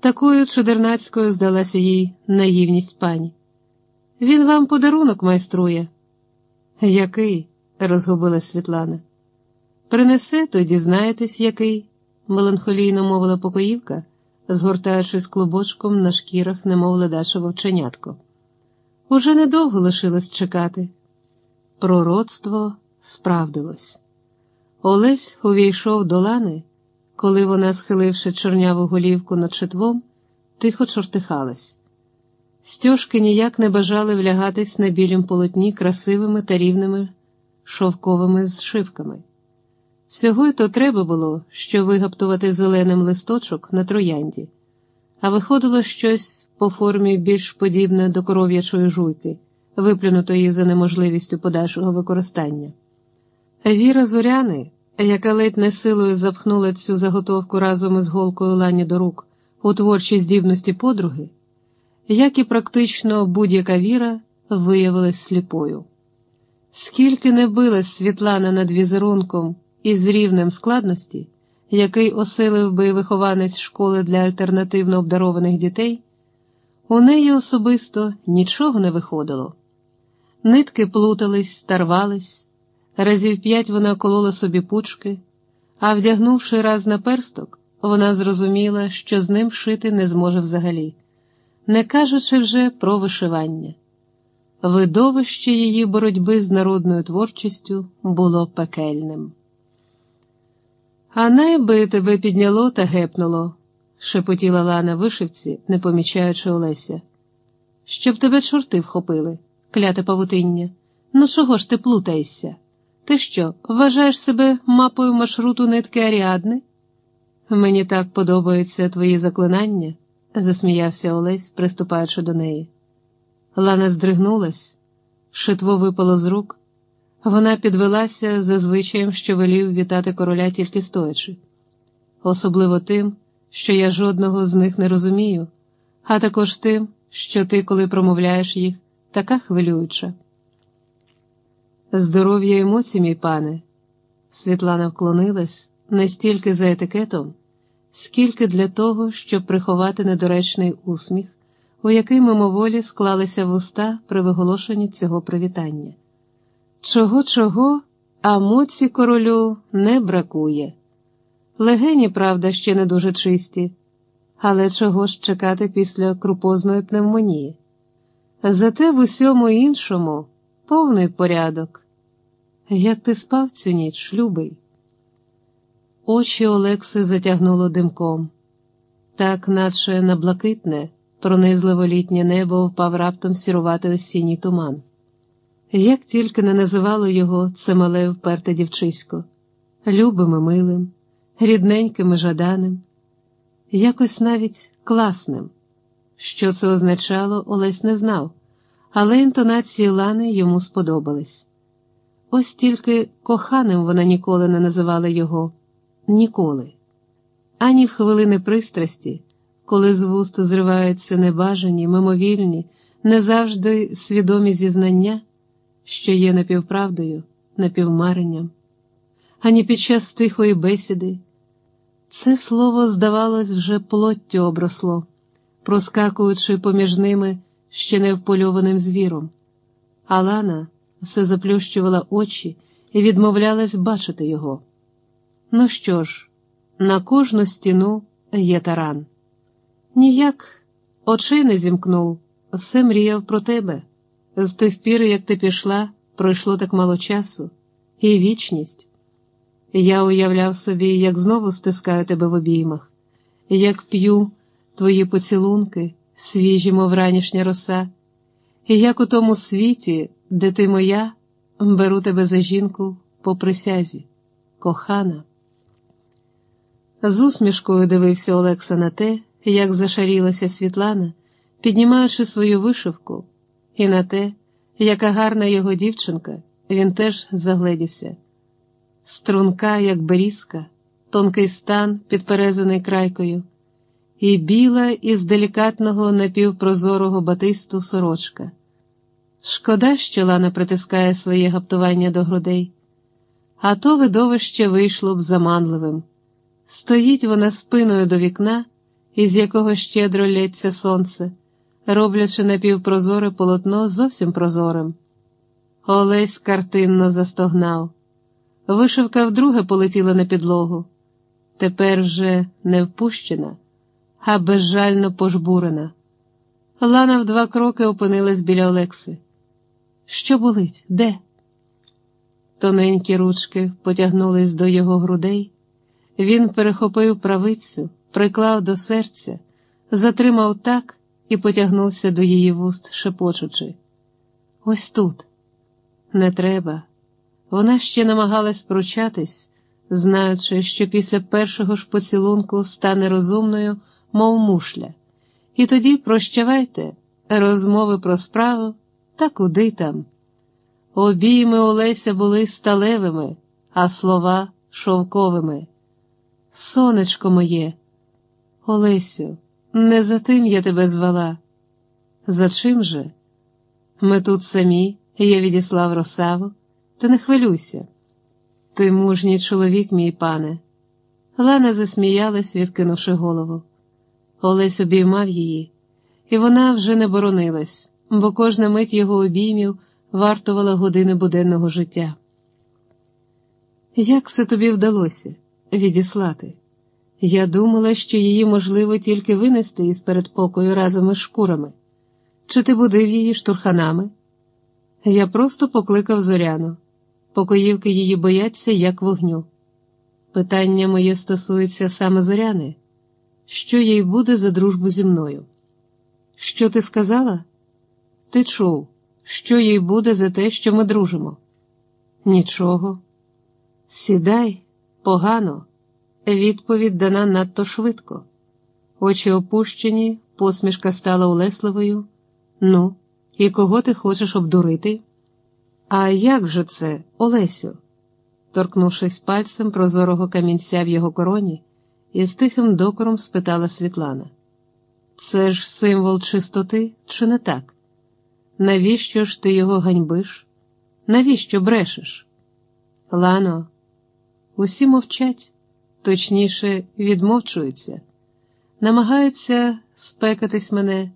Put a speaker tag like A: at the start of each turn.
A: Такою чудернацькою здалася їй наївність пані. Він вам подарунок майструє. Який? розгубила Світлана. Принесе, то дізнаєтесь, який, меланхолійно мовила покоївка, згортаючись клубочком на шкірах, немов ледаче вовченятко. Уже недовго лишилось чекати. Пророцтво справдилось. Олесь увійшов до лани, коли вона, схиливши чорняву голівку над шитвом, тихо чортихалась. Стьожки ніяк не бажали влягатись на білім полотні красивими та рівними шовковими зшивками. Всього й то треба було, що вигаптувати зеленим листочок на троянді, а виходило щось по формі більш подібне до коров'ячої жуйки, виплюнутої за неможливістю подальшого використання. Віра Зоряни, яка ледь не силою запхнула цю заготовку разом із голкою лані до рук у творчій здібності подруги, як і практично будь-яка віра виявилась сліпою. Скільки не билась Світлана над візерунком із рівнем складності, який осилив би вихованець школи для альтернативно обдарованих дітей, у неї особисто нічого не виходило. Нитки плутались, старвались, разів п'ять вона колола собі пучки, а вдягнувши раз на персток, вона зрозуміла, що з ним шити не зможе взагалі, не кажучи вже про вишивання. Видовище її боротьби з народною творчістю було пекельним. А найби тебе підняло та гепнуло, шепотіла Лана вишивці, не помічаючи Олеся. Щоб тебе чорти вхопили, кляте павутиння. Ну чого ж ти плутаєшся? Ти що, вважаєш себе мапою маршруту нитки Аріадни? Мені так подобаються твої заклинання, засміявся Олесь, приступаючи до неї. Лана здригнулась, шитво випало з рук. Вона підвелася за звичаєм, що велів вітати короля тільки стоячи, особливо тим, що я жодного з них не розумію, а також тим, що ти, коли промовляєш їх, така хвилююча. Здоров'я емоцій, мій пане. Світлана вклонилась не стільки за етикетом, скільки для того, щоб приховати недоречний усміх, у який мимоволі склалися вуста при виголошенні цього привітання. Чого, чого, а моці королю не бракує. Легені, правда, ще не дуже чисті, але чого ж чекати після крупозної пневмонії? Зате в усьому іншому повний порядок. Як ти спав цю ніч, любий? Очі Олекси затягнуло димком, так, наче на блакитне, пронизливо літнє небо впав раптом сірувати осінній туман. Як тільки не називало його це мале вперте дівчисько, любим і милим, рідненьким і жаданим, якось навіть класним. Що це означало, Олесь не знав, але інтонації Лани йому сподобались. Ось тільки коханим вона ніколи не називала його ніколи, ані в хвилини пристрасті, коли з вуст зриваються небажані, мимовільні, не завжди свідомі зізнання що є напівправдою, напівмаренням, ані під час тихої бесіди. Це слово, здавалось, вже плоттю обросло, проскакуючи поміж ними ще не впольованим звіром. Алана все заплющувала очі і відмовлялась бачити його. Ну що ж, на кожну стіну є таран. Ніяк очей не зімкнув, все мріяв про тебе. З тих пір, як ти пішла, пройшло так мало часу, і вічність. Я уявляв собі, як знову стискаю тебе в обіймах, як п'ю твої поцілунки, свіжі, мов ранішня роса, і як у тому світі, де ти моя, беру тебе за жінку по присязі, кохана. З усмішкою дивився Олекса на те, як зашарілася Світлана, піднімаючи свою вишивку і на те, яка гарна його дівчинка, він теж загледівся. Струнка, як берізка, тонкий стан, підперезаний крайкою, і біла із делікатного напівпрозорого батисту сорочка. Шкода, що Лана притискає своє гаптування до грудей, а то видовище вийшло б заманливим. Стоїть вона спиною до вікна із якого щедро лється сонце, роблячи напівпрозоре полотно зовсім прозорим. Олесь картинно застогнав. Вишивка вдруге полетіла на підлогу. Тепер вже не впущена, а безжально пожбурена. Лана в два кроки опинилась біля Олекси. Що болить? Де? Тоненькі ручки потягнулись до його грудей. Він перехопив правицю, приклав до серця, затримав так і потягнувся до її вуст, шепочучи. Ось тут. Не треба. Вона ще намагалась пручатись, знаючи, що після першого ж поцілунку стане розумною, мов мушля. І тоді прощавайте, розмови про справу та куди там. Обійми Олеся були сталевими, а слова шовковими. Сонечко моє, Олесю, не за тим я тебе звала. За чим же? Ми тут самі, я відіслав росаву, та не хвилюйся. Ти мужній чоловік, мій пане. Лана засміялась, відкинувши голову. Олесь обіймав її, і вона вже не боронилась, бо кожна мить його обіймів вартувала години буденного життя. Як це тобі вдалося відіслати? Я думала, що її можливо тільки винести із передпокою разом із шкурами. Чи ти будив її штурханами? Я просто покликав зоряну. Покоївки її бояться, як вогню. Питання моє стосується саме зоряни, що їй буде за дружбу зі мною? Що ти сказала? Ти чув, що їй буде за те, що ми дружимо? Нічого. Сідай, погано. Відповідь дана надто швидко. Очі опущені, посмішка стала улесливою. Ну, і кого ти хочеш обдурити? А як же це, Олесю? торкнувшись пальцем прозорого камінця в його короні, із тихим докором спитала Світлана. Це ж символ чистоти, чи не так? Навіщо ж ти його ганьбиш? Навіщо брешеш? Лано, усі мовчать, точніше, відмовчуються, намагаються спекатись мене.